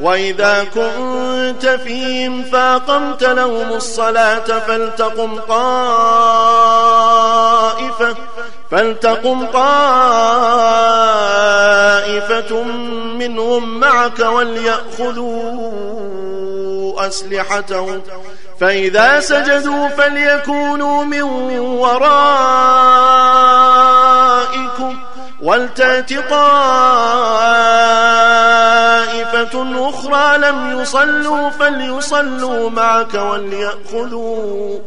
وإذا كنت فيهم فاقمت لهم الصلاة فلتقم طائفة فلتقم طائفة منهم معك وليأخذوا أسلحتهم. فإذا سجدوا فليكونوا من ورائكم. ولتأت طائفة أخرى لم يصلوا فليصلوا معك وليأخذوا,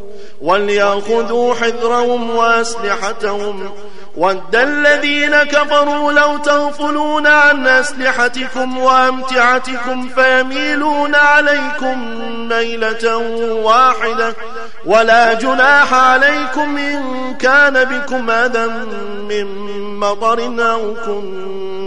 وليأخذوا حذرهم وأسلحتهم. ود الذين كفروا لو تغفلون عن أسلحتكم وأمتعتكم فيميلون عليكم ميلة واحدة. ولا جناح عليكم إن كان بكم أذى من مطر أو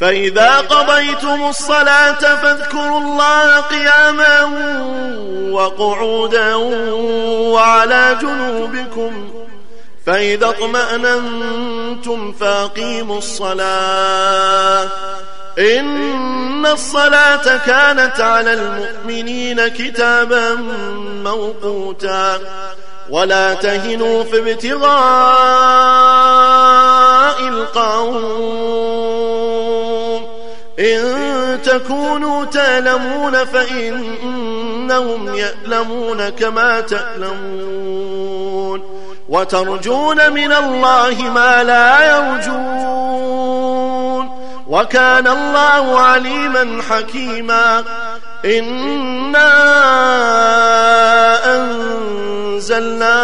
فإذا قضيتم الصلاة فاذكروا الله قياما وقعودا وعلى جنوبكم فإذا اطمأننتم فأقيموا الصلاة إن الصلاة كانت على المؤمنين كتابا موقوتا ولا تهنوا في ابتغاء القوم إن تكونوا تألمون فإنهم يألمون كما تألمون وترجون من الله ما لا يرجون وكان الله عليما حكيما إنا أنزلنا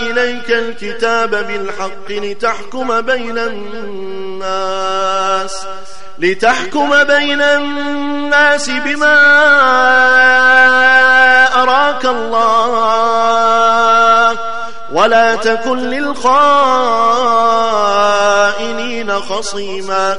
إليك الكتاب بالحق لتحكم بين الناس لتحكم بين الناس بما أراك الله ولا تكن للخائنين خصيما